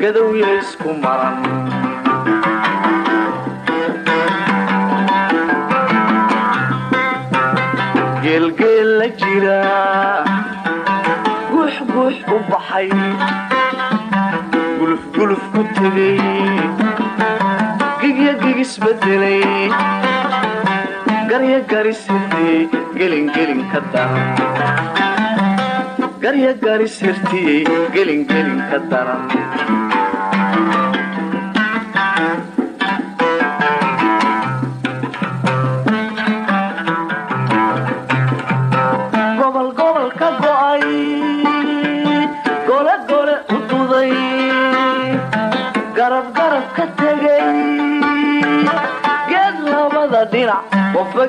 gadowya isku maran geelgeel la jira guux guux u baxay gulufguluf ku tegay gigya gigisbedelay garya garisirtiyey gelingelin ka daran garya garisirtiyey gelingelin ka daran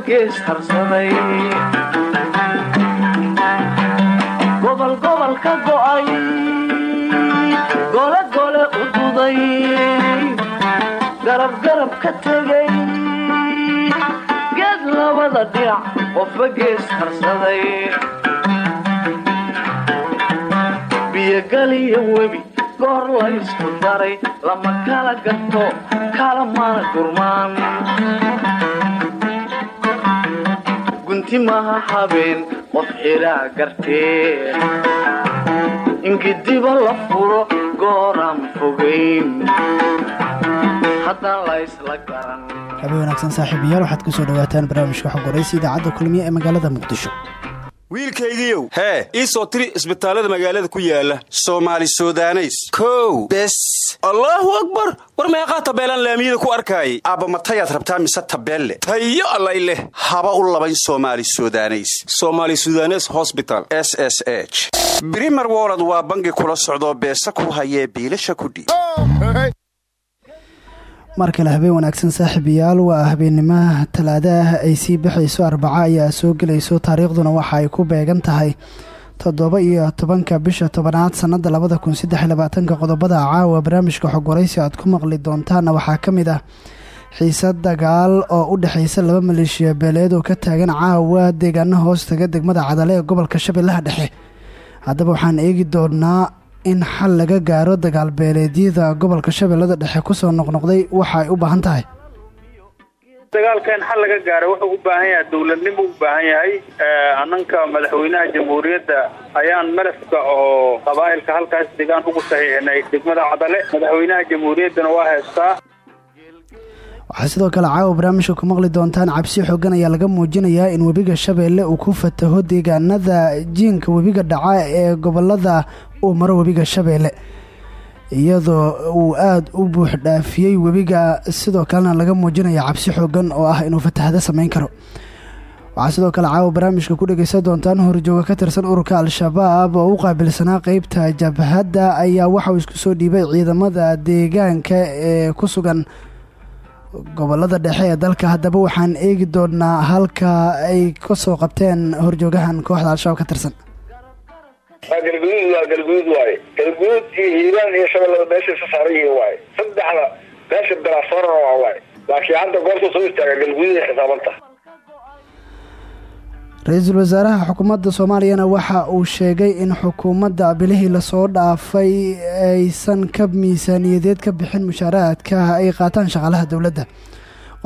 gees harsaday gobol gobol ka go'ay gole gole u duday garab garab ka tegay geed labada dhinac qofba gees harsaday biyogaliyo webi goor la ysku daray lama kala gato kala mana gurmaan gunti maha habeen qof xilaa gartee ingidiba la furo gooraan fogayn haddaan wanaagsan saaxiibayaal waxaad ku soo dhawaataan barnaamijka xog waraysi idaacadda kulmiye ee magaalada muqdisho wiilkaygiiow hee ii soo tiri isbitaallada magaalada ku yaalla soomaali sudaneys. Kow. Bes. Allaahu akbar. War meeqaa tabeelaan laamiyada ku arkaayay? Aabbamatayaad rabtaa mise tabeelle? Tayo allay leh. Haba u labayn soomaali sudaneys. Somaali sudanes hosbital s s h. Brimer wolod waa bangi kula socdoo beesa ku hayee biilasha kudhiib mar kale habeen wanaagsan saaxiibayaal waa habeennimaha talaada ah ay sii baxayso arbaca ayaa soo gelayso taariikhduna waxa ay ku beegan tahay toddoba iyo tobanka bisha tobanaad sannada labada kun qodobada caawa barnaamijka xog waraysi aad ku maqli doontaana waxaa ka mid ah xiisad dagaal oo u dhexaysa laba maleeshiya beeleed oo ka taagan caawa deegaana hoostaga degmada cadale ee gobolka shabeellaha dhexe. Haddaba waxaan eegi doonaa in xal laga gaaro dagaalbeeleedyada gobolka shabeellada dhexe ku soo noqnoqday waxa ay u baahan tahay. Dagaalka in xal laga gaaro wuxuu u baahan yahay dowladnimo u baahan yahay annanka madaxweynaha jamhuuriyadda. Ayaan malafka oo qabaa'ilka halkaas degaan ugu saxiixinay degmada cadale. Madaxweynaha jamhuuriyaddana waa haystaa. Waxaa sidoo kale caawa barnaamijka ku maqli doontaan cabsi xoogan ayaa laga muujinayaa in webiga shabeelle uu ku fataho deegaanada jiinka webiga dhaca ee gobollada uu maro webiga shabeelle iyadoo uu aada u buux dhaafiyey webiga. Sidoo kalena laga muujinaya cabsi xoogan oo ah inuu fatahado sameyn karo. Waxaa sidoo kale caawa barnaamijka ku dhegeysan doontaan horjooga ka tirsan ururka al-shabaab oo u qaabilsanaa qeybta jabhadda ayaa waxauu isku soo dhiibay ciidamada deegaanka ee ku sugan gobollada dhexe ee dalka. Haddaba waxaan eegi doonaa halka ay ka soo qabteen horjoogahan kooxda al-shabaab ka tirsan waa galguduud waa galguduud waaye. Galguduud iyo hiiraan iyo shabeellada meesha isa saaran yihiin waaye. Saddexda meesha bilaasoorana waa waaye. Laakiin hadda goorta soo istaaga galguduud ay xisaabanta ra'iisul wasaaraha xukuumadda soomaaliyana waxa uu sheegay in xukuumadda bilihii la soo dhaafay aysan ka miisaaniyadeed ka bixin mushaaraadka ay qaataan shaqaalaha dowladda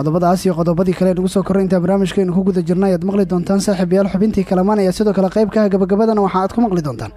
qodobadaas iyo qodobadii kale nagu soo korray intaa barnaamijkeenu ku guda jirna ayaad maqli doontaan saaxiibayaal xubintii kalamaan ayaa sidoo kale qayb kaha gabagabadana waxa aad ku maqli doontaan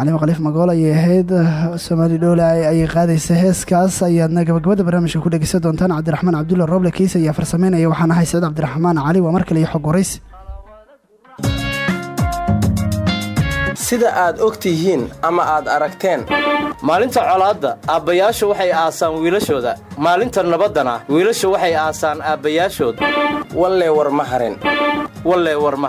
calimo khaliif magool ayay ahayd soomaali dhowle ayay qaadaysa heeskaas. Ayaadna gabagabada barnaamijka ku dhegeysan doontaan cabdiraxmaan cabdulla roble kiis ayaa farsameynaya. Waxaan ahay saciid cabdiraxmaan cali waa mar kale iyo xog waraysi sida aad og tihiin ama aad aragteen maalinta colaadda aabbayaashu waxay aasaan wiilashooda. Maalinta nabaddana wiilashu waxay aasaan aabbayaashood wallee war ma harin. Wallee war ma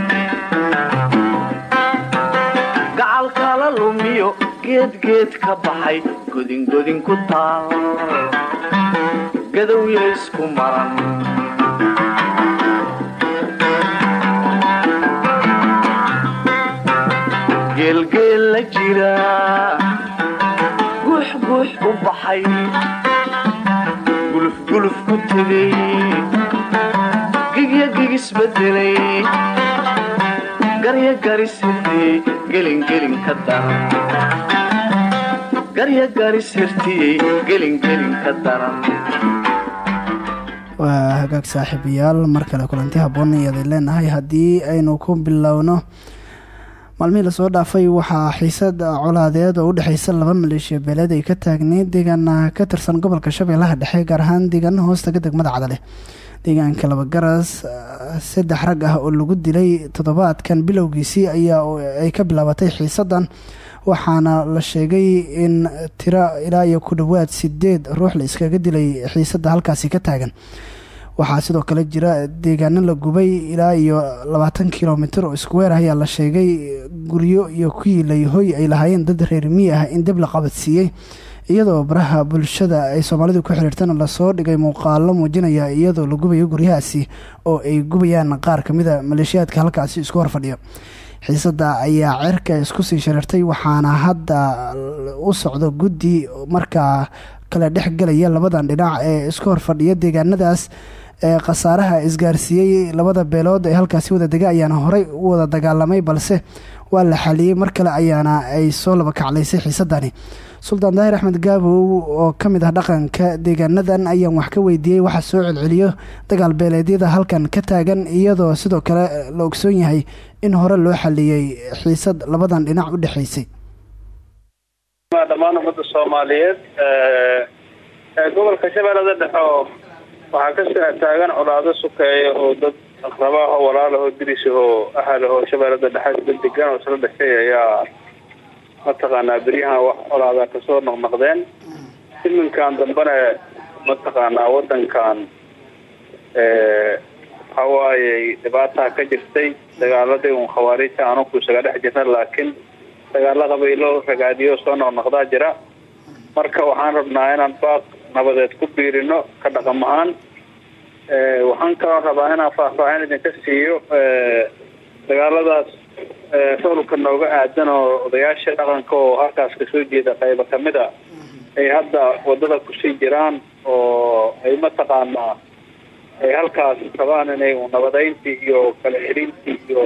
kala lumiyo geedgeed ka baxay godingodin ku taal gadowya isku maran geelgeel la jira guux guux u baxay gulufguluf ku tegay gigya gigisbedelay waa hagaag saaxiibayaal mar kale kulanti habboon iyaday leenahay haddii aynu ku bilowno maalmihii la soo dhaafay waxaa xiisad colaadeed oo u dhexeysa laba maleeshiya beeleed ay ka taagneyd deegaan ka tirsan gobolka shabeellaha dhexe gaar ahaan deegaan hoostaga degmada cadale deegaanka laba garas saddex rag ah oo lagu dilay toddobaadkan bilowgiisii ayaa ay ka bilaabatay xiisadan. Waxaana la sheegay in tiro ilaa iyo ku dhowaad sideed ruux la iskaga dilay xiisada halkaasi ka taagan. Waxaa sidoo kale jira deegaano la gubay ilaa iyo labaatan kilomitir oo iskuweer ayaa la sheegay guryo iyo ku yiilay hoy ay lahaayeen dad reer miyi ah in dib la qabadsiiyey iyadoo baraha bulshada ay soomaalidu ku xiriirtana la soo dhigay muuqaalo muujinaya iyadoo la gubayo guryahaasi oo ay gubayaan qaar kamida maleeshiyaadka halkaasi isku horfadhiyo xiisada ayaa cerka isku sii shariirtay waxaana hadda u socdo guddi markaa kala dhex gelaya labadan dhinac ee isku horfadhiya deegaanadaas. Ee khasaaraha isgaarsiiyey labada beelood ee halkaasi wada dega ayaana horey u wada dagaalamay balse waa la xaliyey mar kale ayaana ay soo laba kaclaysay xiisadani. Suldaan daahir axmed gaabow oo ka mid ah dhaqanka deegaanadan ayaan wax ka weydiiyey waxa soo celceliyo dagaal beeleedyada halkan ka taagan iyadoo sidoo kale la ogsoon yahay in hore loo xaliyey xiisad labadan dhinac u dhexaysay dhammaan ummadda soomaaliyeed gobolka shabeellada dhexe waxaa ka taagan colaado sukeeya oo dad aqrabaaho walaalaho dirisahoo ahalaho shabeellada dhexe isla degan oo isla dhashay ayaa mataqaanaa beryahan wax colaadaa ka soo noqnoqdeen. Iminkan dambena mataqaanaa wadankan waxawaayey dhibaataha ka jirtay dagaaladii un khawaariijta anuku isaga dhex jirna laakiin dagaalo qabiilo ragaadiyo soo noqnoqdaa jira. Marka waxaan rabnaa inaan baaq nabadeed ku biirino ka dhaqam ahaan waxaan kaloo rabaa inaan faahfaahin idinka siiyo dagaaladaas showlka nooga aadan oo odayaasha dhaqanka oo halkaas ka soo jeeda qaybo ka mid a ay hadda waddada ku sii jiraan oo ay mataqaanaa ay halkaas rabaan inay nabadeyntii iyo kala xiriintii iyo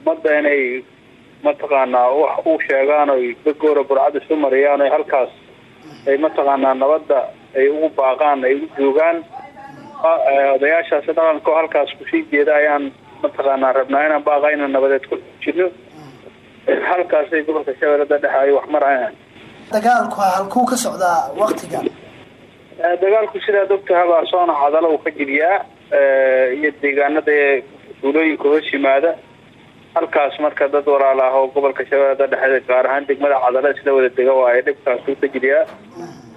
ummadda inay mataqaanaa wax u sheegaan oy gagoora burcad isu mariyaan o halkaas ay mataqaanaa nabadda ay ugu baaqaan ay u joogaan odayaashaasi dhaqanka oo halkaas ku sii jeeda ayaan mataqaanaa rabnaa inaan baaqa inaan nabadeed ku jirno halkaasay gobolka shabeellada dhexe ay wax marayaan dagaalku halkuu ka socdaa waktigan dagaalku sidaad ogtahabaa soona cadalo uu ka jiriyaa. Iyo deegaanada ee tuulooyinka hoos yimaada. Halkaas marka dad walaal ah oo gobolka shabeellada dhexe gaar ahaan degmada cadalo isla wada dega waayo dhibkaasuu ka jiriyaa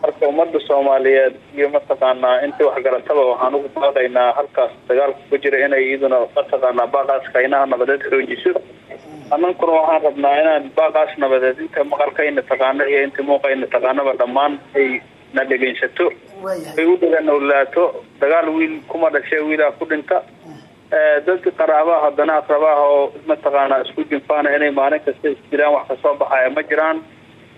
marka ummadda soomaaliyeed iyo mataqaanaa intii waxgarataba waxaan ugu baaqaynaa halkaas dagaalku ku jira inay iyaduna mataqaanaa baaqaas kaynaha nabadeed xoojiso. Annankuna waxaan rabnaa inaan baaqaas nabadeed inta maqalkayna taqaano iyo inta muuqayna taqaanaba dhammaan ay na dhegeysato ay u dhaganowlaato dagaal wiil kuma dhashe wiilaa ku dhinta. Dadka qaraabaha haddana aqrabaha oo mataqaanaa isku jinfaana inay maalin kasta isdilaan wax ka soo baxaya ma jiraan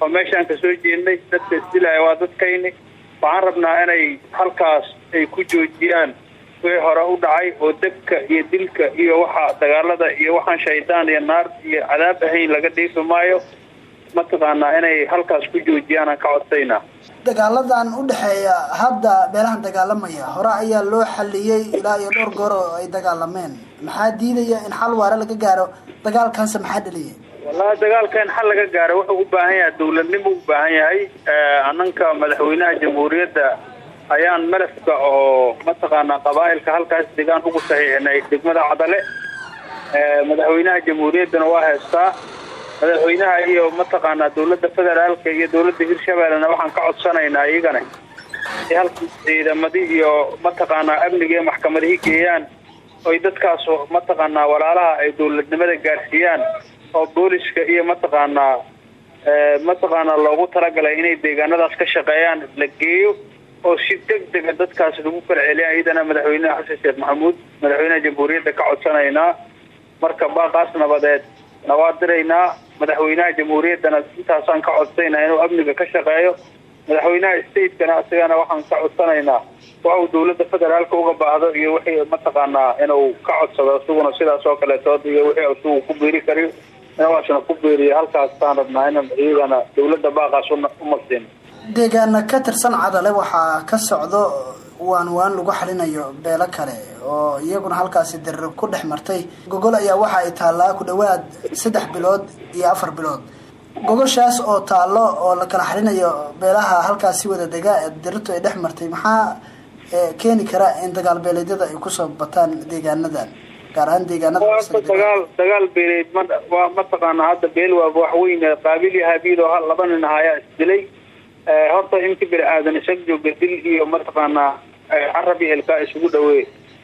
oo maadaamana xal soo meeshaan jeednay dadka isdilaya waa dadkayni waxaan rabnaa inay halkaas ay ku joojiyaan wixii hore u dhacay oo debka iyo dilka iyo waxa dagaalada iyo waxaan shaydaan iyo naar iyo cadaab ahayn laga dhiifi maayo. Mataqaanaa inay halkaas ku joojiyaan aan ka codsaynaa dagaaladan u dhexeeya hadda beelahan dagaalamaya hore ayaa loo xaliyey ilaa iyo dhowr goor oo ay dagaalameen. Maxaa diidaya in xal waare laga gaaro dagaalkanse maxaa dhaliyay wallahi dagaalka in xal laga gaaro wuxuu u baahan yahay dawladnimo u baahan yahay. Ananka madaxweynaha jamhuuriyadda ayaan malafka oo mataqaanaa qabaa'ilka halkaas degaan ugu saxiixinay degmada cadale. Madaxweynaha jamhuuriyaddana waa heestaa madaxweynaha iyo mataqaanaa dawladda federaalka iyo dawladda hirshabellena waxaan ka codsanaynaa iyagana. Halka ciidamadii iyo mataqaanaa amniga iyo maxkamadihii geeyaan oy dadkaas mataqaanaa walaalaha ay dawladnimada gaarsiiyaan oo booliska iyo mataqaanaa mataqaanaa loogu talagalay inay deegaanadaas ka shaqeeyaan la geeyo oo si deg dega dadkaas lagu kala celiya iyadana madaxweynaha xasan sheekh maxamuud madaxweynaha jamhuuriyadda ka codsanaynaa marka baaqaas nabadeed na diraynaa madaxweynaha jamhuuriyaddana intaasaan ka codsaynaa inuu amniga ka shaqeeyo madaxweynaha statekana isagana waxaan ka codsanaynaa waxuu dawladda federaalka uga baahdo iyo wixii mataqaanaa inuu ka codsado isaguna sidaas oo kaleetood iyo wixii isagu ku beeri kariyo inaasna ku beeriyo halkaasaan rabnaa inaan iyagana dawladda baaqaas umarsiin deegaana ka tirsan cadale waxaa ka socdo waan waan lagu xalinayo beelo kale oo iyaguna halkaasi dirir ku dhex martay. Gogol ayaa waxa ay taallaa ku dhawaad saddex bilood iyo afar bilood. Gogoshaas oo taallo oo la kala xalinayo beelaha halkaasi wada dega ee dirirtu ay dhex martay maxaa keeni kara in dagaal beeleedyada ay ku soo bataan deegaanadan gaar dagaal dagaal beeleed ma waa mataqaanaa hadda beel waaba wax weyn. Qaabil iyo habiil oo laba nin ahayaa isdilay. Horta inta bini aadan isag jooga dil iyo mataqaanaa carab iyo ilkaa isugu dhawe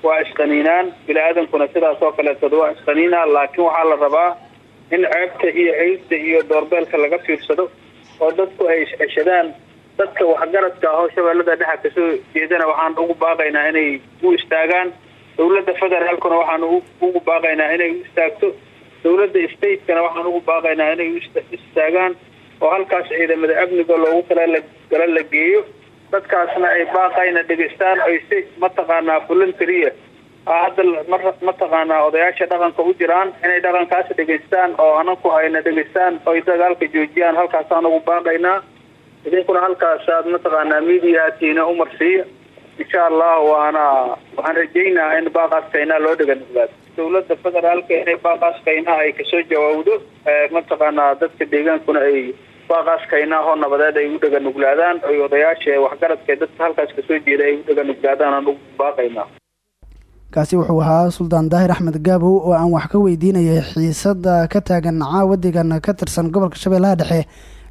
waa isqaniinaan. Bini aadankuna sidaas oo kaleetod waa isqaniinaa laakiin waxaa la rabaa in ceebta iyo ceybta iyo doorbeelka laga fiirsado oo dadku ay isceshadaan dadka waxgaradka ahoo shabeellada dhexa ka soo jeedana. Waxaan ugu baaqaynaa inay u istaagaan dawladda federaalkuna waxaan ugu baaqaynaa inay u istaagto. Dawladda statekana waxaan ugu baaqaynaa inay istaagaan oo halkaas ciidamada amniga loogu kala la geeyo dadkaasna ay baaqayna dhegeystaan ay si mataqaanaa voluntariya hadda mataqaanaa odayaasha dhaqanka u jiraan inay dhaqankaas dhegeystaan oo ananku ayna dhegeystaan oy dagaalka joojiyaan. Halkaasaan ugu baaqaynaa idinkuna halkaasaad mataqaanaa mediatiina umarsiiya insha allah waana waxaan rajaynaa in baaqaaskaynaa loo dheganuglaado dawladda federaalka inay baaqaaskaynaa ay ka soo jawaabdo mataqaanaa dadka deegaankuna ay baaqaaskaynaa oo nabadeed ay u dheganuglaadaan oy odayaasha waxgaradka dadka halkaas ka soo jeeda ay u dheganuglaadaan aan ugu baaqaynaa kaasi wuxuu ahaa suldaan daahir axmed gaabow oo aan wax ka weydiinayay xiisada ka taagan caawa deegaana ka tirsan gobolka shabeellaha dhexe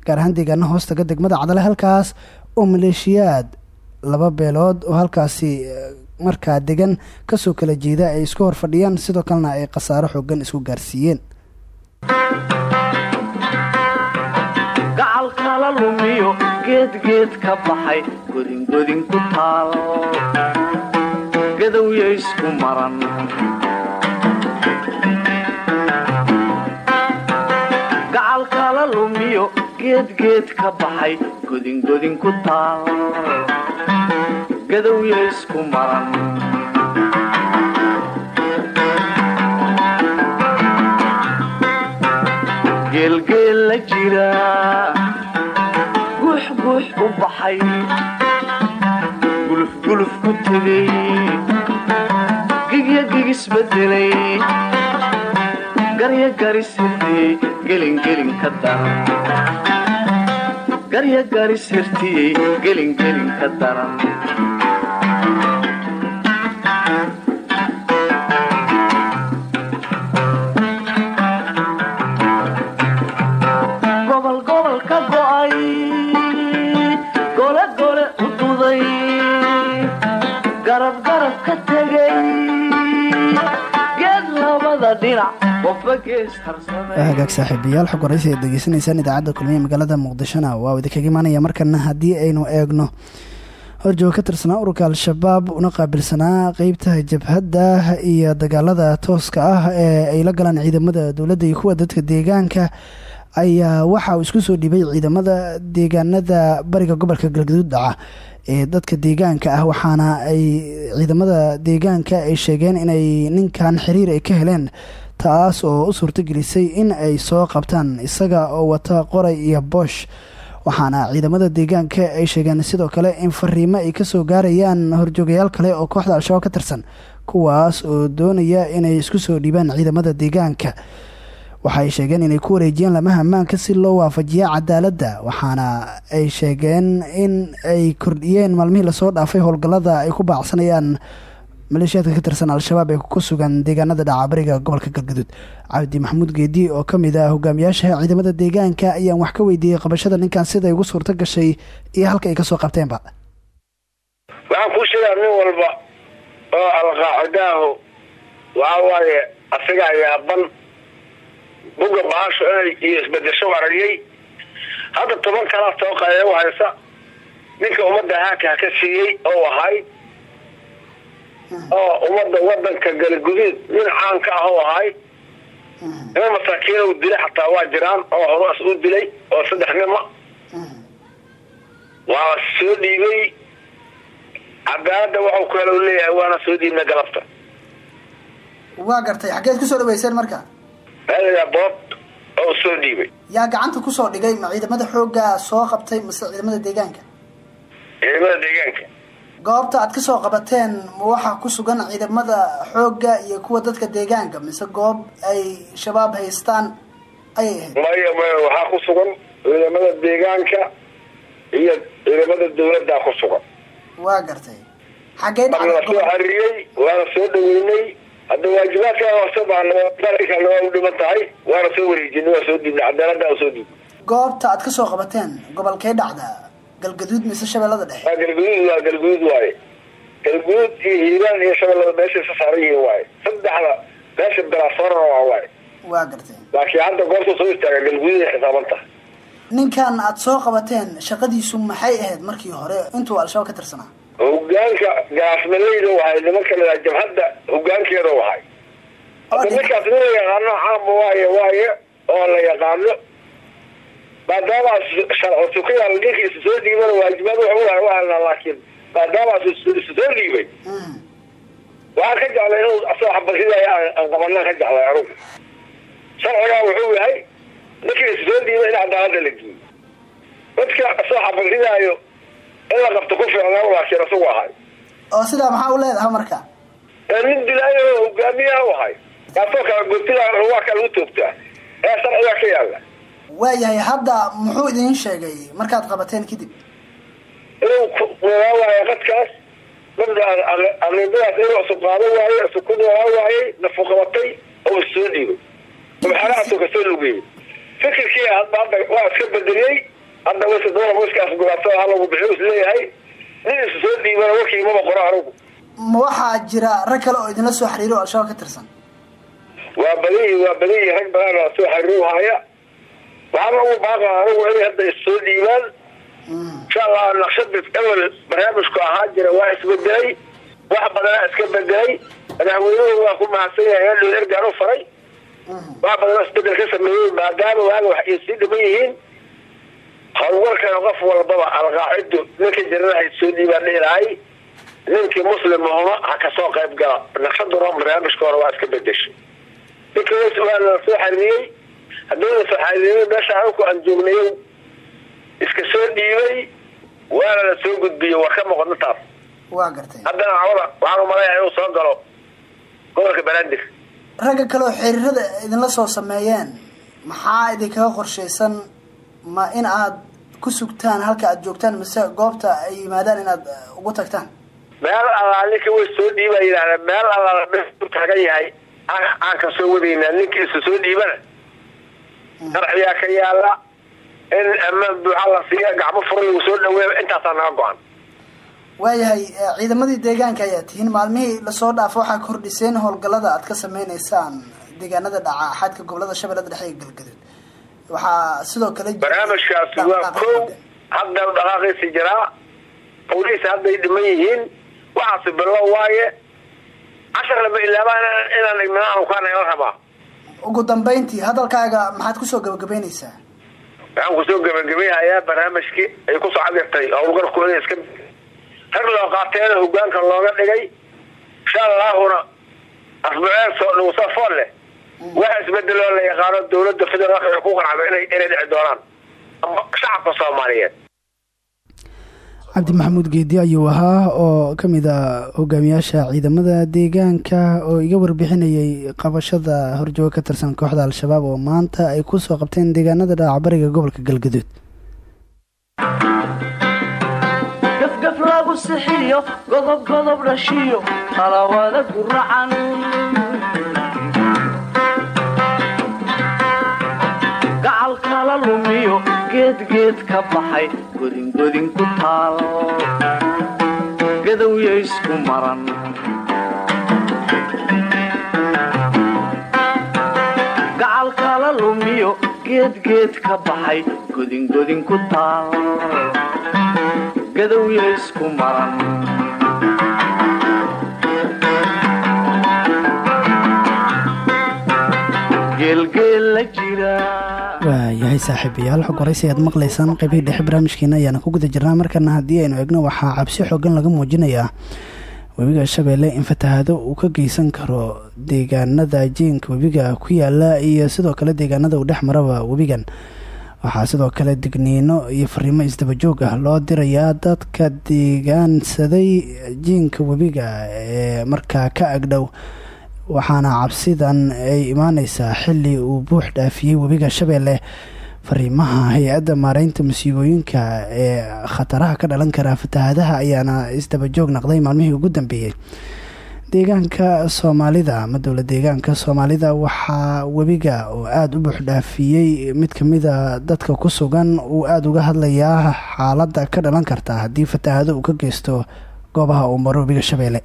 gaar ahaan deegaana hoostaga degmada cadale halkaas oo maleeshiyaad laba beelood oo halkaasi markaa degan ka soo kala jeeda ay isku hor fadhiyaan sidoo kalena ay khasaaro xoogan isku gaarsiiyeen. Gacalkala lumiyo geedgeed ka baxay godingodin ku taal. Gadowya isku maran. Gacalkala lumiyo geedgeed ka baxay godingodin ku taal gadowya isku maran geelgeel la jira guux guux u baxay gulufguluf ku tegay gigya gigisbedelay garya garisirtiyey gelingelin ka daran garya garisirtiyey gelingelin ka daran hagaag saaxiibayaal xog waraysi aad degeysanaysaan idaacadda kulmiye magaalada muqdishona. Waa idinkaga imaanaya markana haddii aynu eegno. Horjooga ka tirsanaa ururka al-shabaab una qaabilsanaa qeybta jabhadda iyo dagaalada tooska ah ee ay la galaan ciidamada dowladda iyo kuwa dadka deegaanka. Ayaa waxa uu isku soo dhibay ciidamada deegaanada bariga gobolka galgaduud dhaca ee dadka deegaanka ah waxaana ay ciidamada deegaanka ay sheegeen inay ninkan xiriir ay ka heleen taas oo u suurtogelisay in ay soo qabtaan isaga oo wata qoray iyo boosh. Waxaana ciidamada deegaanka ay sheegeen sidoo kale in fariimo ay ka soo gaarayaan horjoogayaal kale oo kooxda al-shabaab ka tirsan kuwaas oo doonaya inay isku soo dhiibaan ciidamada deegaanka. Waxaay sheegeen inay ku wareejiyeen lamaha ammaanka si loo waafajiya cadaaladda waxaana ay sheegeen in ay kordhiyeen maalmihii la soo dhaafay howlgallada ay ku baacsanayaan maleeshiyaadka ka tirsan al-shabaab ee ku sugan deegaanada dhacabariga gobolka galgaduud. Cabdi maxamuud geedi oo ka mid ah hogaamiyaasha ciidamada deegaanka ayaan wax ka weydiiyey qabashada ninkan siday ugu suurto gashay iyo halka ay ka soo qabteenba. Waxaan kuu sheegaa nin walba oo alqaacidaahu waxa waaye asaga ayaaban buga baasho inay iyo isbedesho aragiyey hadda toban kalaa soo qaeya u ninka ummadda haaka ha ka siiyey oo ahay oo ummadda wadanka galguduud nin caanka ah oo ahay. Nin masaakiin u dilay xataa waa jiraan oo horuas u dilay oo saddex nima waa soo dhiibay. Cadaaladda waxau ku helo leeyahay waana soo dhiibna galabta. Waa gartay xaggeed ku soo dhaweyseen marka? Meelayaa bood oo soo dhiibay. Yaa gacanta ku soo dhigay ma ciidamada xoogga soo qabtay mase ciidamada deegaanka? Ciidamada deegaanka goobta aad ka soo qabateen waxaa ku sugan ciidamada xoogga iyo kuwa dadka deegaanka mise goob ay shabaab haystaan ayay ahayd. Maya maya waxaa ku sugan ciidamada deegaanka iyo ciidamada dawladdaa ku sugan. Waa gartay. Xaggee waana la soo xariyey waana soo dhaweynay hadda waajibaadka waa u dhiman tahay waana soo wareejinay waa soo dhiibnay cadaaladda waa soo dhiibnay goobta aad ka soo qabateen gobolkee dhacda galgaduud mise shabeellada dhexe. Waa galguduud waa galguduud waaye. Galguduud iyo hiiraan iyo shabeellada meeshay sa saaran yihiin waaye. Saddexda meesha belasoorana waa waaye. Waa gartay laakiin hadda goorta soo istaaga galguduud ay xisaaban tahay. Ninkan aad soo qabateen shaqadiisu maxay ahayd markii hore? Intuu al-shabaab ka tirsanaa. Hogaanka gaasmaleyda wahay nimanka la jabhadda hogaankeeda wahay ninkaas nin la yaqaano caamba waaye waaye oo la yaqaano maadaama sharci ku yaalla ninka isu soo dhiibana waajibaad waa helnaa laakiin maadaama isu soo dhiibay. Waxaan ka jeclay inuu asagoo xabasidaaya aan qabanaan ka jeclay anugu sharcigaa wuxuu yahay ninka isu soo dhiibay in cadaaladda la geeyo dadka asagoo xabasidaayo in la qabto ku fiicnaa laakiin asagu ahay. Oo sidaa maxaa u leedahay marka? Nin dilaayo hogaamiyaha u ahay. Kaasoo kala gotida waa kala u toogtaa. Ee sharcigaa ka yaalla waayahay hadda muxuu idiin sheegay markaad qabateen kadib inuu noolaa waaye qadkaas. Aniimadaas inuu isu qaado waaye isu ku noolaa waayey nafu qabatay oo is soo dhiibay maxalahaasuu ka soo lugeeyey fikirkii hadda hadda waa iska bedeliyey hadda wayse doona wiskaas gubaatada ha lagu bixiyo is leeyahay nin isu soo dhiibana warkii maba qoro anigu ma waxaa jira rag kale oo idinla soo xiriiro oo al-shabaab ka tirsan? Waa badiyi waa badiyi rag badan oo soo xariiru haya waxaana ugu baaqa anigu inay hadda is soo dhiibaan insha allah naqshada ewel barnaamijku ahaa jira waa isbedelay wax badanaa iska bedelay madaxweynuhu waa ku mahadsan yahay elo ergaan u faray. Wax badanoo isbeddel ka sameeyey maadaama waaga wax ay sii dhiman yihiin. Howlgalkan qof walbaba alqaacidu ninka jirana hay soo dhiibaan dhihilahay ninkii muslim ahuma ha ka soo qayb gala. Naqshaduna barnaamijka hore waa iska bedeshay ninka waa soo xariiriyey soo xariiriyey meesha anku aan joognayo iska soo dhiibay waana la soo gudbiyey war ka muuqadna taas. Waa gartay. Haddana cawda waxaan umaleeyahay inuu soo galo gobolka banaadir ragga kale oo xiriirada idinla soo sameeyeen maxaa idinkaga qorshaysan? Ma in aad ku sugtaan halka aad joogtaan mise goobta ay yimaadaan inaad eh, ugu tagtaan? Meel allaa ninka way soo dhiiba yidhahda meel allaala u taagan yahay aan ka soo wadaynaa ninka isu soo dhiibana sharciyaa ka yaalla in ammaan buuxa la siiya gacmo furan lagu soo dhaweeya intaasaa naga go-an waayahay eh, ciidamadii deegaanka ayaa tihiin maalmihii la soo dhaafo waxaa kordhiseen howlgallada aad ka sameyneysaan deegaanada dhaca xadka gobollada shabeellada dhexe ee galgaduud waxaa sidoo kale barnaamijkaasi waa kow hadda dhaqaaqiisi jiraa howlihiisa hadday dhiman yihiin waxaasi bilow waaye cashar lama ilaabaan inaan igminaan kaan la rabaa ugu dambeyntii hadalkaaga maxaad ku soo gabagabeyneysaa waxaan ku soo gabagabayhayaa barnaamijkii ay ku soo cadirtay howlgarkooda iska rag loo qaateena hogaanka looga dhigay insha allaahuna asbuceen soo dhuusa fool leh. Wax isbedeloo la yaqaano dawladda federaalka ay ku qanacdo inay inay dhici doonaan. Shacabka soomaaliyeed cabdi maxamuud geedi ayuu ahaa oo ka mid a hogaamiyaasha ciidamada deegaanka oo iga warbixinayay qabashada horjooga ka tirsan kooxda al-shabaab oo maanta ay ku soo qabteen deegaanada dhaacbariga gobolka galgaduud geedgeed ka baxay godingodin ku taal gadowya isku maran gacal kala lumiyo geedgeed ka baxay godingodin ku taal gadowya isku maran jira waayahay saaxiibayaal xog horeysi aad maqlaysaan dhexe barnaamijkeena ayaana ku guda jirnaa. Markana haddii aynu egno waxaa cabsi xoogan laga muujinayaa webiga shabeelle in fatahaado uu ka geysan karo deegaanada jiinka webiga ku yaalla iyo sidoo kale deegaanada uu dhex maraba webigan. Waxaa sidoo kale digniino iyo fariimo isdabajoog ah loo dirayaa dadka deegaansaday jiinka webiga ee markaa ka agdhow. Waxaana cabsidan ay imaaneysaa xili uu buux dhaafiyey webiga shabeelle fariimaha hay'adda maareynta masiibooyinka ee khataraha ka dhalan kara fatahaadaha ayaana isdabajoog naqday maalmihii ugu dambeeyey. Deegaanka soomaalida ama dowla deegaanka soomaalida waxaa webiga oo aada u buux dhaafiyey. Mid kamida dadka ku sugan uu aada uga hadlayaa xaaladda ka dhalan karta haddii fatahaado uu ka geysto goobaha uu maro webiga shabeelle.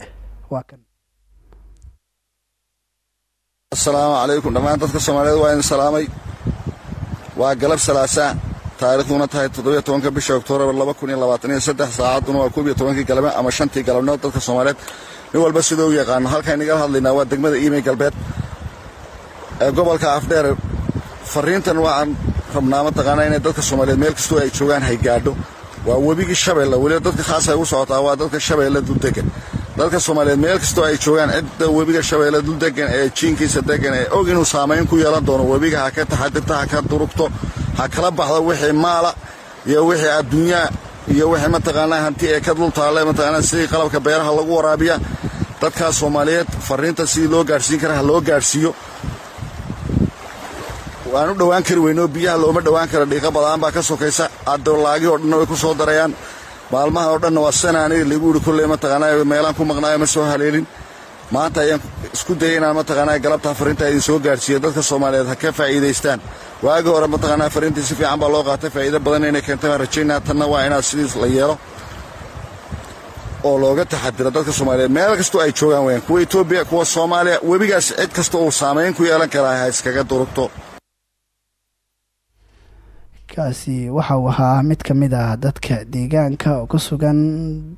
Asalaamu calaykum dhammaan dadka soomaaliyeed waa salaamay waa galab salaasaa taariikhduna tahay toddobiyo tobanka bisha oktoobar laba kun iyo labaatan iyo saddex saacadduna waa koob iyo tobankii galabne ama shantii galabnimo dadka soomaaliyeed. Nin walba sidoo u yaqaano halkaan igala hadlaynaa waa degmada iimey galbeed ee gobolka afdheer fariintan waxaan rabnaa mataqaanaa inay dadka soomaaliyeed meel kastoo ay joogaan hay gaadho. Waa webigii shabeelle weliba dadka khaas ay u socotaa waa dadka shabeelle duldegan dadka soomaaliyeed meel kastoo ay joogaan cidda webiga shabeelle duldegan ee jiinkiisa degan ee og inuu saamayn ku yeelan doono webiga ha ka taxadirta ha ka durugto ha kala baxdo wixii maala iyo wixii adduunyaa iyo wixii mataqaanaa hanti ee ka dul taalle mataqaanaa sidii qalabka beeraha lagu waraabiya. Dadkaas soomaaliyeed fariinta sidii loo gaadhsiin kara ha loo gaadhsiiyo waan u dhowaan kari weyno biyaha looma dhowaan kara dhiiqa badaan baa ka sokaysa adolaagii oo dhanna way ku soo darayaan maalmahan oo dhanna waa sana aniga liigu idhi kolley mataqaanaa meelaan ku maqnaayo ma soo haleelin. Maanta ayaan isku dayay inaan mataqaanaa galabtaa fariinta idin soo gaadhsiiyo dadka soomaaliyeed ha ka faa'iidaystaan. Waagii hore mataqaanaa fariintii si fiican baa loo qaatay faa'iido badan inay keentay waan rajaynaa tanna waa inaad sidiis la yeelo oo looga taxadiro dadka soomaaliyeed. Meel kastoo ay joogaan weyaan kuwa etoobiya kuwa soomaaliya webigaas cid kasta uu saamayn ku yeelan karaa ha iskaga durugto kaasi waxa uu ahaa mid ka mid ah dadka deegaanka oo ku sugan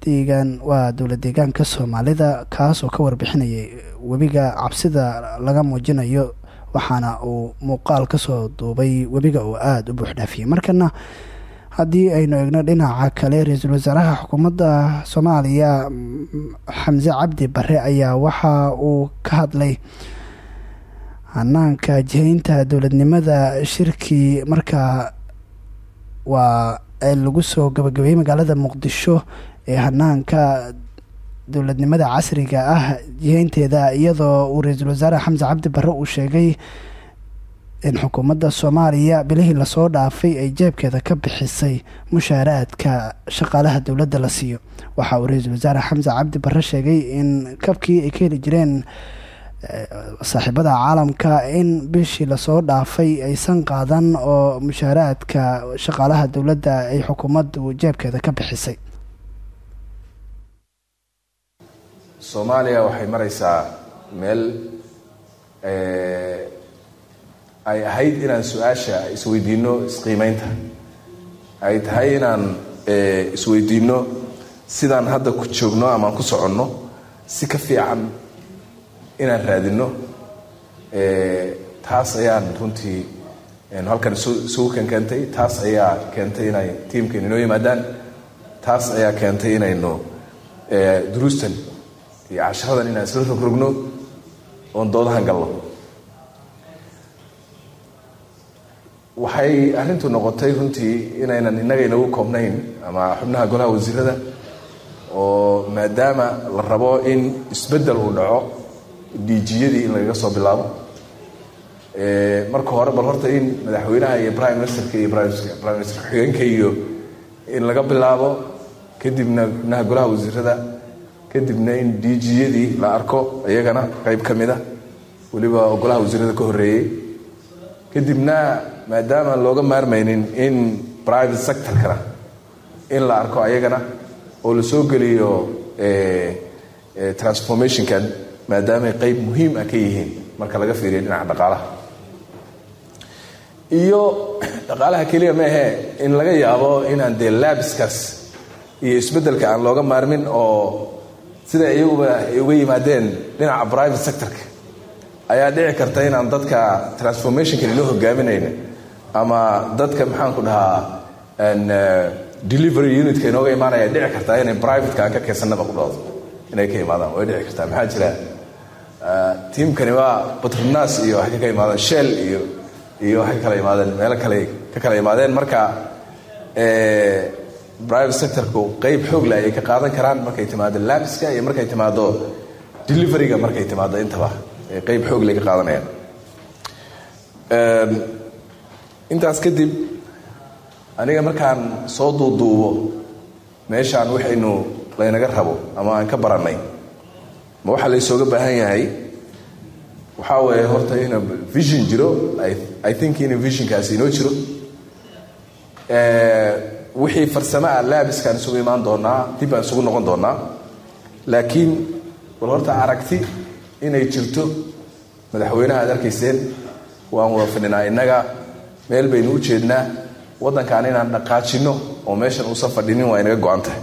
deegaan waa dowla deegaanka soomaalida kaas oo ka warbixinayay webiga cabsida laga muujinayo waxaana uu muuqaal ka soo duubay webiga oo aada u buuxdhaafiyey markana haddii aynu eegno dhinaca kale ra'iisul wasaaraha xukuumadda soomaaliya xamse cabdi bare ayaa waxa uu ka hadlay hanaanka jihaynta dowladnimada shirkii markaa waa lagu soo gabagabeeyey magaalada muqdisho ee hanaanka dowladnimada casriga ah jihaynteeda iyadoo uu ra'iisul wasaare xamse cabdi bare uu sheegay in xukuumadda soomaaliya bilihii la soo dhaafay ay jeebkeeda ka bixisay mushaaraadka shaqaalaha dowladda la siiyo. Waxa uu ra'iisul wasaare xamse cabdi bare sheegay in kabkii ay ka heli jireen saaxiibada caalamka in bishii la soo dhaafay aysan qaadan oo mushaaraadka shaqaalaha dowladda ay xukuumaddu jeebkeeda ka bixisay. Soomaaliya waxay maraysaa meel ay ahayd inaan su'aasha isweydiinno isqiimeynta. Ay tahay inaan isweydiinno sidaan hadda ku joogno amaan ku soconno si ka fiican inaan raadinno taas ayaan runtii halkan isugu kenkeentay taas ayaa keentay inay tiimkeena inoo yimaadaan taas ayaa keentay inaynu duruustan iyo casharadan inaan isla rogrogno oon doodahan galno. Waxay arrintu noqotay runtii inaynan innaga inagu koobnayn ama xubnaha golaha wasiirada oo maadaama la rabo in isbeddel uu dhaco diijiyadii in lagaga soo bilaabo. Marka hore bal horta in madaxweynaha iyo prime ministerka iyo prime minister ku-xigeenka iyo in laga bilaabo kadibna xubnaha golaha wasiirada kadibna in diijiyadii la arko iyagana qayb ka mid a weliba golaha wasiirada ka horreeyey. Kadibna maadaama looga maarmaynin in private sectorkana in la arko ayagana oo la soo geliyo transformationkan maadaamay qayb muhiim ah ka yihiin marka laga fiiriyo dhinaca dhaqaalaha. Iyo dhaqaalaha keliya maahe in laga yaabo inaan dee labiskaas iyo isbeddelka aan looga maarmin oo sida iyaguba ay uga yimaadeen dhinaca private sectorka. Ayaa dhici karta inaan dadka transformationkan inoo hogaaminayna ama dadka maxaanku dhahaa delivery unitka inooga imaanaya. Dhici kartaa inay privateka aan ka keensanaba ku dhoodo inay ka imaadaan way dhici kartaa. Maxaa jira tiimkani waa batronas iyo waxay ka imaadeen shell iyo iyo waxay kala imaadeen meelo kale ka kala imaadeen marka private sectorku qayb xoogle ayay ka qaadan karaan. Markay timaado labiska iyo markay timaado deliveryga markay timaado intaba qayb xoogle ka qaadanayaan. Intaas kadib aniga markaan soo duuduubo meeshaan waxaynu laynaga rabo ama aan ka barannay ma waxaa laysooga baahan yahay? Waxaa weeye horta ina vision jiro. I think ina visionkaasi inoo jiro. Wixii farsamo ah laabiskaan isugu imaan doonaa dib aan isugu noqon doonaa. Laakiin bal horta aragti inay jirto madaxweynaha aad arkayseen waan wada fadhinaa innaga. Meel baynu u jeednaa waddankan inaan dhaqaajinno oo meeshan uusan fadhinin waa inaga go-an tahay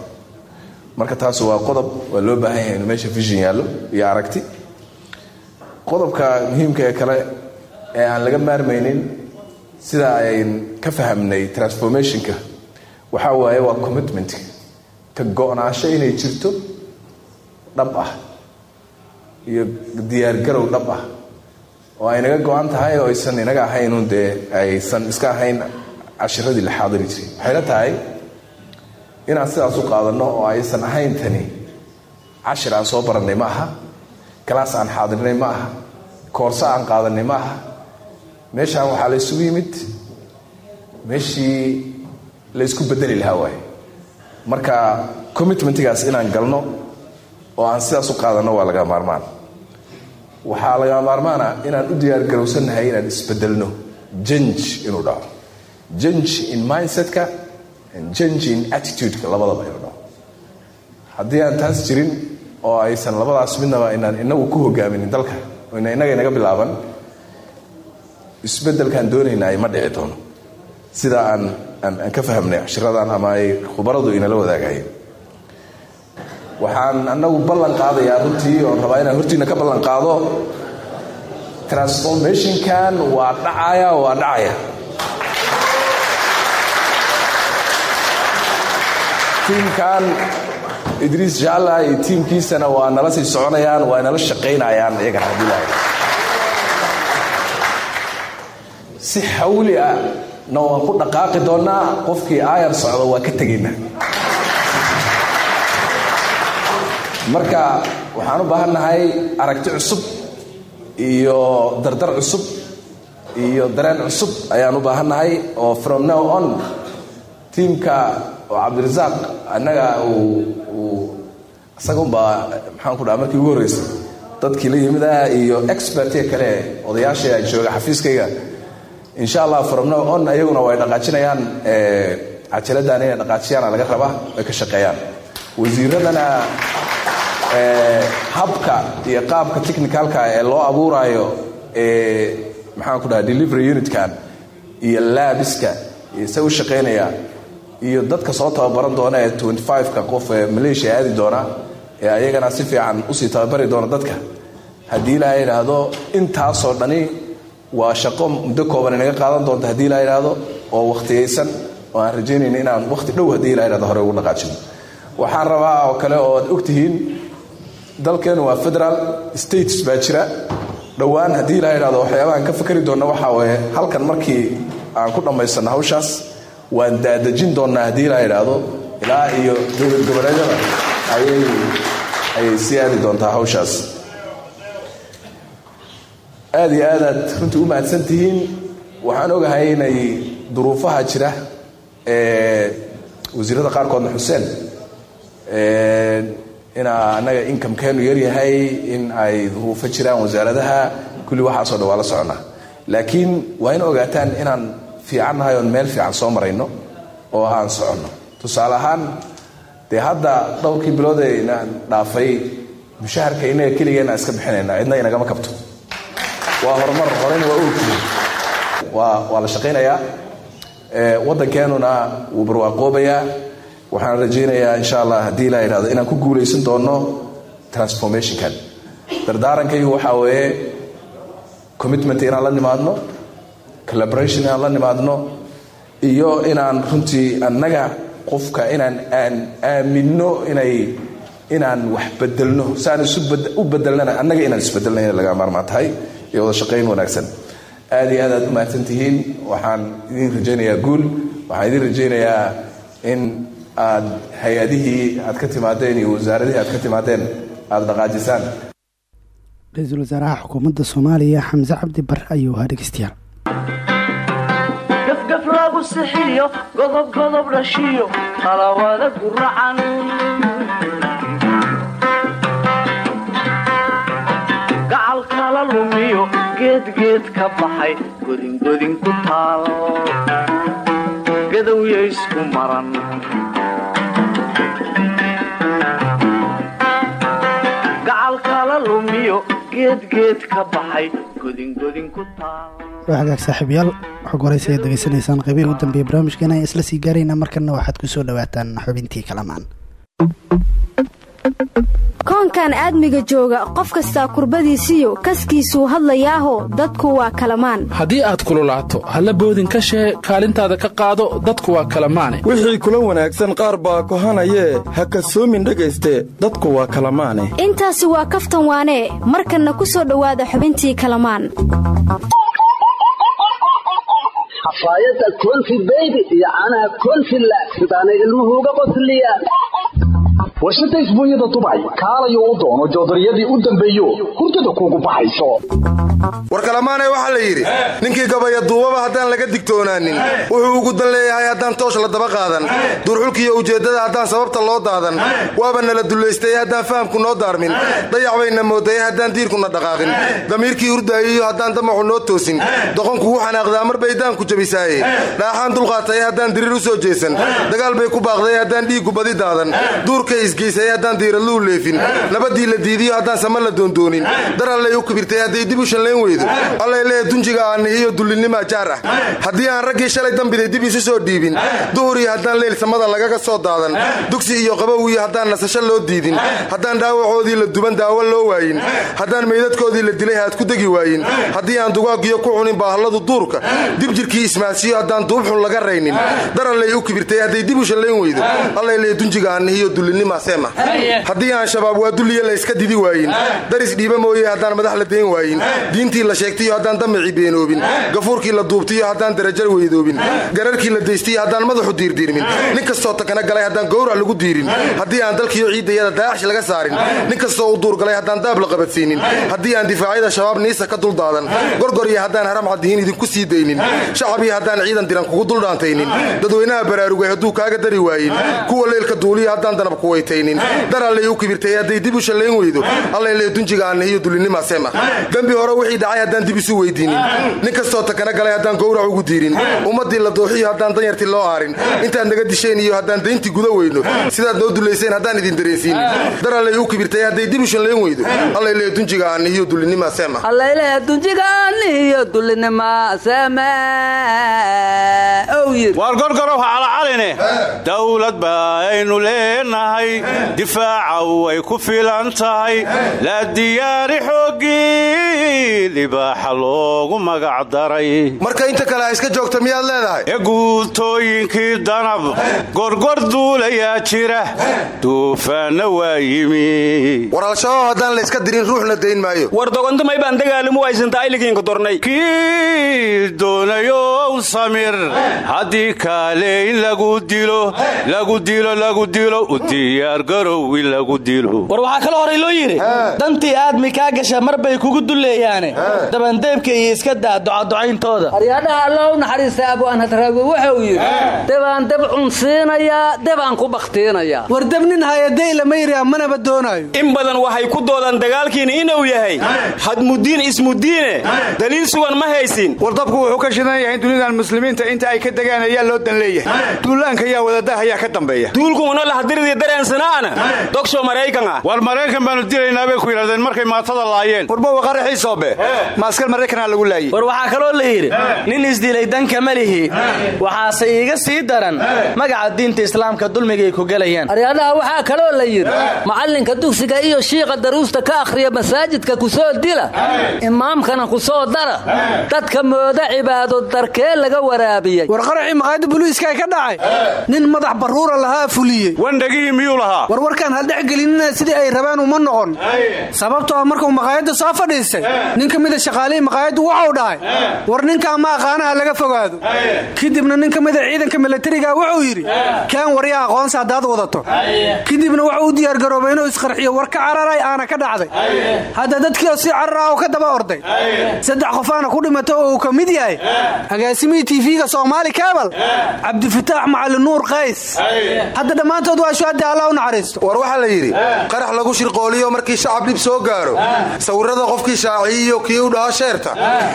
marka taas waa qodob waa loo baahan yahay inuu meesha vision yaallo iyo aragti. Qodobka muhiimka ee kale ee aan laga maarmaynin sida ayn ka fahamnay transformationka waxaa waaye waa commitmentka ka go-naansho inay jirto dhab ah iyo diyaargarow dhab ah oo ay naga go-an tahay oo aysan inaga ahaynun dee aysan iska ahayn cashiradii la xaadiri jiray. Waxay la tahay inaan sidaas u qaadanno oo aysan ahayn tani cashir aan soo barannay ma aha galaas aan xaadirnay ma aha koorso aan qaadanay ma aha. Meeshaan waxaa la ysugu yimid meeshii la ysku bedeli lahaa waaye. Marka commitmentgaas inaan galno oo aan sidaas u qaadanno waa laga maarmaan. Waxaa laga maarmaana inaan u diyaargarowsannahay inaan isbedelno jange inuu dhaco. Jange in mindsetka and jange in attitudeka labadaba dhaco haddii aan taas jirin oo aysan labadaas midnaba inaan inagu ku hogaaminin dalka oo ina innaga inaga bilaaban isbeddelkaan doonaynaa ma dhici doono. Sida aan aan ka fahmnay cashiradan ama ay khubaradu inala wadaagayeen waxaan anagu ballan qaadayaa runtii oon rabaa inaan hortiina ka ballan qaado. Transformationkan waa dhacaya waa dhacaya tiimkan idriis jaalla iyo tiimkiisana waa nala sii soconayaan waa nala shaqaynayaan iyagana haddii lahay. Si xawli ah na waan ku dhaqaaqi doonnaa qofkii aayar socdo waa ka tegaynaa marka waxaan u baahannahay aragti cusub iyo dardar cusub iyo dareen cusub ayaan u baahannahay oo from now on tiimka oo cabdirasaaq annaga uu isagunbaa maxaan ku dhaha markii ugu horreysay dadkii la yimida iyo expertiga kale odayaasha jooga xafiiskayga insha allah from now on ayaguna way dhaqaajinayaan cajaladaan inay dhaqaajiyaana laga rabaa ay ka shaqeeyaan. Wasiiradana habka iyo qaabka technicalka ee loo abuuraayo maxaan ku dhaha delivery unitkan iyo laabiska iyo se u shaqaynaya iyo dadka soo tababaran doona ee ka qof ee maleeshiya aadi doona ee ayagana si fiican u sii tababari doona dadka. Haddii ilaa idhaahdo intaasoo dhani waa shaqo muddo kooban inaga qaadan doonta haddii ilaa idhaahdo oo wakhtiyaysan oo aan rajaynayna inaan wakhti dhow haddii ilaa idhahdo hore ugu dhaqaajino waxaan rabaa oo kale oo aad ogtihiin dalkeenu waa federal states baa jira. Dhowaan haddii ilaa idhahdo waxyaabahaan ka fakari doonna waxaa waye halkan markii aan ku dhammaysanno hawshaas waan daadejin doonnaa haddii ilaa idhaahdo ilaa iyo goboleedyada ayay sii aadi doontaa hawshaas. Aada iyo aadaad runtii u mahadsan tihiin waxaan ogahay inay duruufaha jira ee wasiirada qaarkoodna xuseen inaa annaga inkamkeenu yaryahay in ay duruufo jiraan wasaaradaha kulli waxaasoo dhan waa la soconaa laakiin waa in ogaataan inaan fiicannahay oon meel fiican soo marayno oo aan soconno. Tusaale ahaan dee hadda dhowrkii bilood inaan dhaafay mushaharka inaga keligeenna iska bixinayna cidna inagama kabto. Waa horumar horeyna waa ogtihi waa la shaqaynayaa. Waddankeenuna wuu barwaaqoobayaa. Waxaan rajaynayaa insha allah haddii la yidhahdo inaan ku guulaysan doono transformationkan dardaarankaygu waxaa weeye commitment inaan la nimaadno collaboration inaan la nimaadno iyo inaan runtii annaga qofka inaan aan aaminno inay inaan wax bedelno saan isu bedelnana annaga inaan isbedelna inay laga maarmaan tahay iyo wada shaqayn wanaagsan. Aada iyo aad aad u mahadsan tihiin waxaan idin rajaynayaa guul waxaan idin rajaynayaa in aad hay'adihii aad ka timaadeen iyo wasaaradihii aad ka timaadeen aada dhaqaajisaan. Ra'iisul wasaaraha xukuumadda soomaaliya xamse cabdi bare ayuu ahaa dhegeystayaal gafgaf lagu sixiyo godob godob dhashiyo talawaada guracan gacal kala lumiyo geedgeed ka baxay godingodin ku taal. Gadowya isku maran. Gacal kala lumiyo geedgeed ka baxay godingodin ku taal waa hagaag saaxiibayaal xog horeysa ayaad degeysanaysaan ugu dambeeyay barnaamijkeena ayaan isla sii gaaraynaa markana waxaad ku soo dhawaataan xubintii kalamaan. Koonkan aadmiga jooga qof kastaa kurbadiisiyo kaskiisuu hadlayaaho dadku waa kalamaan. Haddii aad kululaato halla boodin ka shee kaalintaada ka qaado dadku waa kalamaane. Wixii kula wanaagsan qaar baa kohanayee ha kasoomin dhegayste dadku waa kalamaane. Intaasi waa kaftan waanee markanna ku soo dhowaada xubintii kalamaan xafaayadda konfi beybi iyo caanaha konfi laag sidaanay ilmuhu uga qosliyaan warshada isbuunyada dubay kaalayo u doono joodariyadii u dambeeyo hurdada kuugu baxayso war kalamaanay waxaa la yidhi. Ninkii gabaya duubaba haddaan laga digtoonaanin wuxuu ugu dan leeyahay haddaan toosh la daba qaadan. Duurxulkiiyo ujeeddada haddaan sababta loo daadan. Waaba nala dullaystay haddaan fahamku noo daarmin. Dayac bayna moodaye haddaan diirkuna dhaqaaqin. Damiirkii hurdaayiyo haddaan damacu noo toosin. Doqonkugu xanaaqdaa mar bay daanku jabisaaye. Dhaaxaan dulqaataye haddaan diriir u soo jeesan. Dagaal bay ku baaqday haddaan dhiiggu badi daadan. Duurkay isgeysay haddaan diiradluu leefin. Nabadii la diidiyo haddaan sama la doondoonin. Dar allay u kibirtay hadday dib u shanlayn weydo. Allay leeya dunjiga aanihiyo dullinimaa jaar ah. Haddii aan raggii shalay dambiday dib isu soo dhiibin duhuriyo haddaan leyl samada lagaga soo daadan. Dugsi iyo qabowiyo haddaan nasasho loo diidin. Haddaan dhaawacoodii la duban daawo loo waayin. Haddaan meydadkoodii la dilay haad ku degi waayin. Haddii aan dugaagiyo ku cunin baahalladu duurka. Dib jirkii ismaadsiyo haddaan duubxun laga raynin. Dar u kibirtay hadday dib u shanlayn weydo. Allay leeya dunjiga aanihiyo dullinimaa seema haddii aan shabaab waa dulliya layska didi waayin daris dhiiba mooye haddaan madax la dayn waayin diintii la sheegtayo haddaan damicii beenoobin gafuurkii la duubtiyo haddaan darajar weydoobin gararkii la daystiyo haddaan madaxu diirdiirmin nin kastoo takana galay haddaan gowrac lagu diirin haddii aan dalkiyo ciiddayada daayax laga saarin nin kastoo u duurgalay haddaan daab la qabadsiinin haddii aan difaacyada shabaab niisa ka duldaadan gorgoriyo haddaan haram cadihiin idinku sii daynin shacabiyo haddaan ciidan diran kugu duldhaantaynin dadweynaha baraarugay hadduu kaaga dari waayin kuwa leylka duuliya haddaan danab ku weytaynin dar allay u kibirtay hadday dib u shallayn weydo. Allayle dunjiga aannahiyo dulinimaasema dembi hore wixii dhacay haddaan dib isu weydiinin. Nin kastoo takana galay haddaan gowrac ugu diirin. Ummaddii la dooxiyo haddaan danyartii loo aarin intaad naga disheen iyo haddaan dayntii guda weyno. Sidaad noo dulayseen haddaan idin dareensiinin. Dar allay u kibirtay hadday dib u shallayn weydo. Allayle dunjiga aannahiyo ow yiri waar gorgorow ha calacaline dawlad baaynu leenahay difaaca way ku filan tahay la diyaari xooggii libaaxa loogu magac daray marka inta kale ha iska joogta miyaad leedahay ee guutooyinkii danab gorgor duulayaa jira duufaanna waa yimi war al-shabaab haddaan la iska dirin ruuxna dayn maayo war dogontumay baan dagaalimu aysantaa iligiinka dornay kii doonayow samir haddii kaale in lagu dilo lagu dilo lagu dilo u in war waxaa kaloo horay loo yidhi dantii aadmi kaa gasha mar bay kugu dulleeyaane dabandeebka iyo iska daa ducaducayntooda aryaadhaha alla u naxariista abuanhadraago wuxuu yidhi debaan deb cunsiinayaa debaan ku bakhtiinayaa. War deb nin hayadayla mayria manaba doonaayo. In badan waxay ku doodaan dagaalkiina inuu yahay hadmudiin ismudiine daliil sugan ma haysin war dabku wuxuu ka shidan yahay dunidan muslimiinta inta ay ka degaan ayaa loo dan leeyahay duulaanka yaa wadadaha ayaa ka dambeeya duulkumuna lahadiridii dareensanaana dogsho maraykan ah war maraykan baanu dilaynaa bay ku yidhahdeen markay maatada laayeen. Warbowa qaraxiisoobe ma askar maraykanaa lagu laayey. War waxaa kaloo la yidhi nin isdilay danka ma lihi. Waxaase iiga sii daran magaca diinta islaamka dulmigay ku gelayaan. Aryaadhaha waxaa kaloo la yidhi macallinka dugsiga iyo shiiqa daruusta ka akhriya masaajidka ku soo dila. Imaamkana ku soo dara. Dadka mooda cibaado darkee laga waraabiyey. War qaraxii maqaayadda buliiska ka dhacay. Nin madax barruura lahaa fuliyey. Wandhagihii miyuu lahaa war warkaan ha dhexgelinina sidii ay rabaan uma noqon. Sababtoo markuu maqaayadda soo fadhiistay nin ka mida shaqaalihii maqaayaddu wuxuu dhahay war ninkaa ma aqaanaha laga fogaado. Kadibna nin ka mida ciidanka milatariga wuxuu yidhi kaan warya aqoonsa haddaad wadato. Kadibna wuxuu u diyaargaroobay inuu isqarxiyo war ka cararay aana ka dhacday. Hadda dadkii sii carara ka daba orday. Saddex qofaana ku dhimato oo uu ka mid yahay agaasimihii tiifiga soomaali kabal cabdifataax macalin nuur qays. Hadda dhammaantood waa shuhada war waxaa la yidhi qarax lagu shirqooliyo markii shacab dhib soo gaaro. Sawirrada qofkii shaaciy iyo kii u dhaha sheerta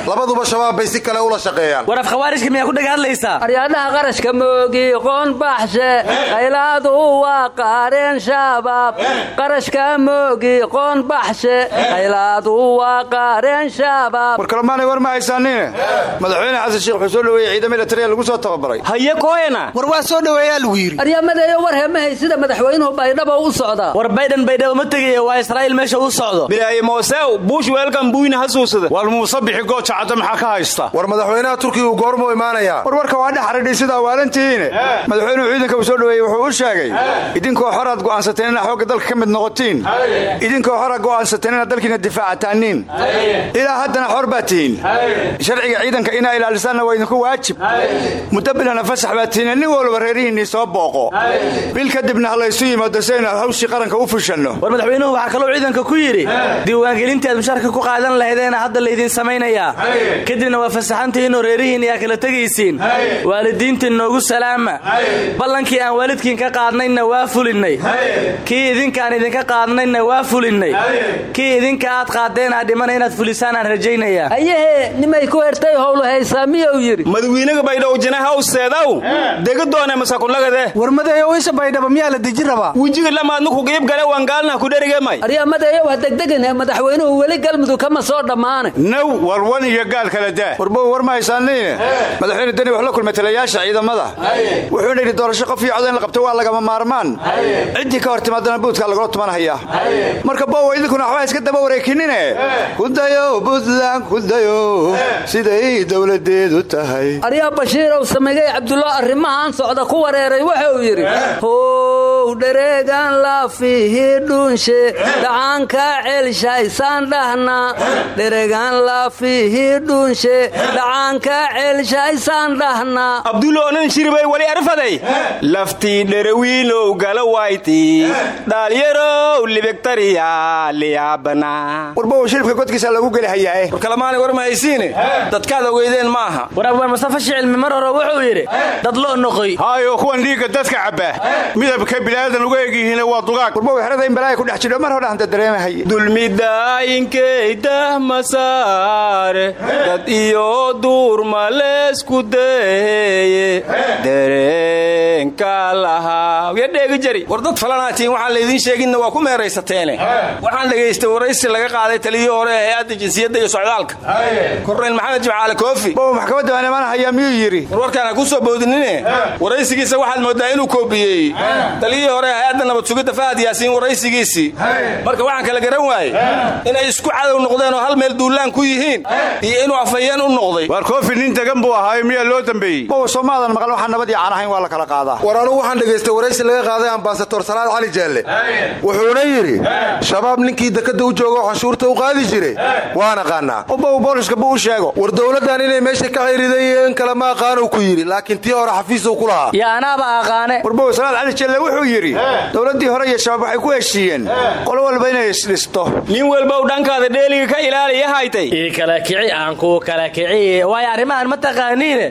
labaduba shabaab bay si kale ula shaqeeyaan. War af khawaarijka miyaa ku dhagahadlaysaa aryaadhaha qarashka moogi qoon baxshe qaylaadu waa qaareen shabaab. Qarashka moogi qoon baxshe qaylaadu waa qaareen shabaab. War kalamaanay war ma haysaanine? Madaxweyne xasan sheekh wuxuu soo dhoweeyey ciidamo milatariya lagu soo tababaray. Haye kooyana war waa soo dhoweeyaa lagu yidhi. Aryamadeeyo war hemahay sida madaxweynuhu baydhabo u socdaa war baydhan baydhabo ma tegaya waa israa'iil meesha uu socdo. Bilaaye moosew buush weelkan buyna hasuusada. War muuse bixi gooja cadda maxaa ka haysta? War madaxweynaha turkiga uu goormuu imaanayaa war warka waa dhexaridhay sidaa waalantihiine madaxweynuhu ciidanka uu soo dhoweeyey wuxuu u sheegay idinkoo xoraad go'aansateen inaad xoogga dalka ka mid noqotiin. Idinkoo xoraad go'aansateen inaad dalkiina difaacataaniin ilaa haddana xor tihiin. Sharciga ciidanka inaa ilaalisaanna waa idinku waajib. Muddo bilana fasax baad tihiin nin walba reerihiinnii soo booqo. Bil kadibna ha laysu yimaado si aynu hawshii qaranka u fushanno. War madaxweynuhu waxaa kaloo ciidanka ku yidhi diiwaangelintii aad mushaarka ku qaadan lahaydeenna hadda laydin samaynayaa kadibna waa fasaxantihiinoo reerihiin yaa kala tegaysiin. Waalidiinta noogu salaama. Ballankii aan waalidkiin ka qaadnayna waa fulinnay. Kii idinkaan idinka qaadnayna waa fulinnay. Kii idinka aad qaadeenaa dhimana inaad fulisaan aan rajaynayaa ayahe nimay ku hertay howlu haysaa miyuu yidhi? Madawiinaga baydhaw jinaha u seedaw. Dega doone masakulagade war madayow isha baydhaba miyaa la deji rabaa wejiga lamaadna ku qiib gale wangaalna ku dherige aryamadeeyow ha degdegin madaxweynuhu weli galmudug kama soo dhammaane. Naw warwan iyo gaal kala daa warbow war ma haysaaniine madaxweyne deni wuxuu la kulmay talayaasha ciidamada. Wuxuuna yidhi doorasho qof iyo cod in la qabto waa lagama maarmaan. Ciddii ka hor timaadana buudkaa lagula tumanhayaa marka bowa idinkuna waxbaa iska daba wareekinine. Kudayo buntland kudayo siday dowladeedu tahay. Aryaa bashiirow samigay cabdullo arrimahaan socda ku wareeray wuxuu yidhi how dhereegan laafihi dhuunshe dhacaanka celshaysaan dhahna dhereegan laafihi dhuunshe dhacaanka celshaysaan dhahna abduloonan shiribay wali arfaday laftii dherawiinow gala wayti. Dhaalyarow libegtariya liyaabana warbow shiribka godkiisa lagu geli hayaae war kalamaanay war ma haysiine dadkaad ogeydeen ma aha mustafa shicilmi mar hore wuxuu yidhi dad loo noqoy. Haayo kuwan dhiigga dadka cabba. Midabka aadan uga egyihiine waa dugaag. Warbow xerada in balaaya ku dhex jidho mar hore hanta dareemahay dulmidaayinkaydah masaare dad iyo duurma leesku daheeye dareenka lahaa yadheegi jari. War dad falanaatiin waxaan laydiin sheeginna waa ku meeraysateene. Waxaan dhegaystay waraysi laga qaaday taliyihii hore ee hay'adda jinsiyadda iyo socdaalka. Korneyl maxamed jimcaale koofi. Bow maxkamadda baan imaan hayaa miyuu yidhi? War warkaan ha ku soo boodinine? Waraysigiisa waxaad mooddaa inuu koobiyey. Taliyihii hore hay'adda nabad sugidda fahad yaasiin waraysigiisii marka waxaan kala garan waayey. Inay isku cadow noqdeen oo hal meel duullaan ku yihiin. Iyo inuu afhayeen u noqday. Waar koofi nin degan buu ahaayo miyaa loo dambeeyey? Bow soomaadan maqal waxaan nabad iyo caan ahayn waa la kala qaadaa. War anugu waxaan dhegaystay waraysi laga qaaday ambasador salaad cali jaalle. Wuxuuna yidhi shabaab ninkii dekadda u joogo canshuurta u qaadi jiray waan aqaanaa bow booliska buu u sheego. War dowladdan inay meesha ka xiriday iyo in kale ma aqaanuu ku yidhi laakiin tii hore xafiisuu ku lahaa. Ya anaaba aqaane. Warbow salaad cali jelle wuxuu yidhi dowladdii hore iyo shabaab waxay ku heshiiyeen. Qolo walba inay isdhisto nin walbow dhankaada dheeliga ka ilaaliya haytay. Ii kala kici aan kuu kala kiciye waayo arrimahan ma taqaaniine.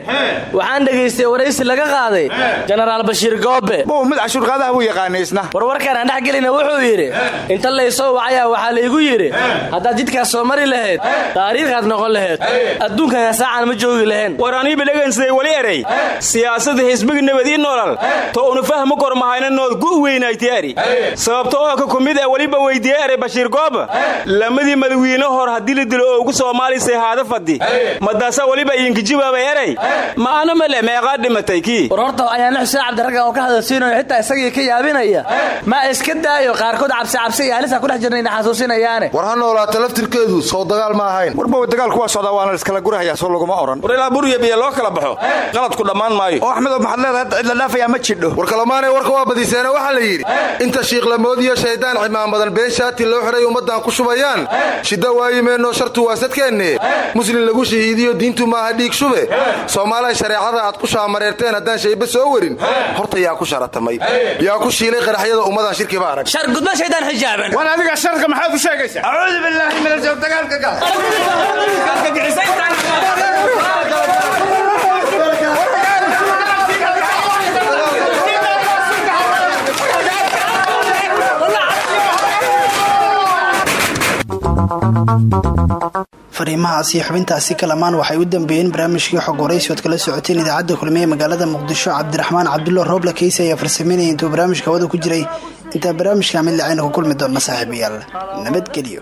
Waxaan dhegaystay waraysi laga qaaday. Jenaraal bashiir goobe bow mid cashuurqaadaha buu yaqaanay isna warwarkaan aan dhex gelina wuxuu yidhi inta laysoo wacaya waxaa laygu yidhi haddaad jidkaas soo mari lahayd taariikhaad noqon lahayd adduunkana saacan ma joogi lahayn war aniiba dhegaysaday wali erey siyaasada xisbiga nabad nolol to unu fahmu kor mahayna nood gu weynaytiari sababto oo ka kumid ee weliba weydiiye erey bashiir gooba lamadii madawiine hor haddii la dilo oo ugu soomaalisay haada fadhi madaasa weliba idinka jawaabay erey ma ana male meeqaa dhimatay kii? War horta ayaana xuseen cabdiragga oo ka hadalsiinayo xitaa isagii ka yaabinaya. Ma iska daayo qaarkood cabsi cabsi iyo halisa ku dhex jirna ina xasuusinayaane. War ha noolaata laftirkeedu soo dagaal ma ahayn. Warbow dagaalku waa socdaa waana laiskala gurahayaa soo laguma odhan war ilaa burya biyo loo kala baxo. Qaladku dhammaan maayo. Oo axmedow maxaad leedahay cid la dhaafayaa ma jidho. War kalamaanay warka waa badiseene waxaa la yidhi inta shiiklamoodiyo shaydaan cimaamadan been shaati loo xidhay ummaddan ku shubayaan. Shidda waayimeenoo shartu waa sadkeenne. Muslin lagu shahiidiyo diintu maaha dhiig shube. Soomaaliya shareecada aad ku shaamareerteen haddaan shayba soo warin horta yaa ku sharatamay. Yaa ku shiilay qaraxyada ummadan shirkiba arag. Shar gudba shaydaan xijaaban war adiga sharka maxaad u sheegaysaa acuudu billaahi min aljoog dagaalka gal fariimahaas iyo xubintaasi kalamaan waxay u dambeeyeen barnaamijkii xog waraysi ood kala socoteen idaacadda kulmiye magaalada muqdisho cabdiraxmaan cabdulla rooble keysi ayaa farsameynaya intuu barnaamijka hawada ku jiray. Intaa barnaamijka mid lacayna ku kulmi doonna saaxiibayaal. Nabadgelyo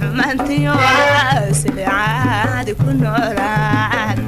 xumantiyo aslicaadi ku noolaad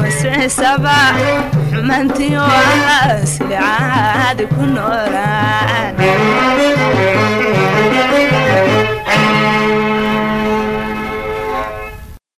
masixisaba xumantiyo islicaad ku noolaan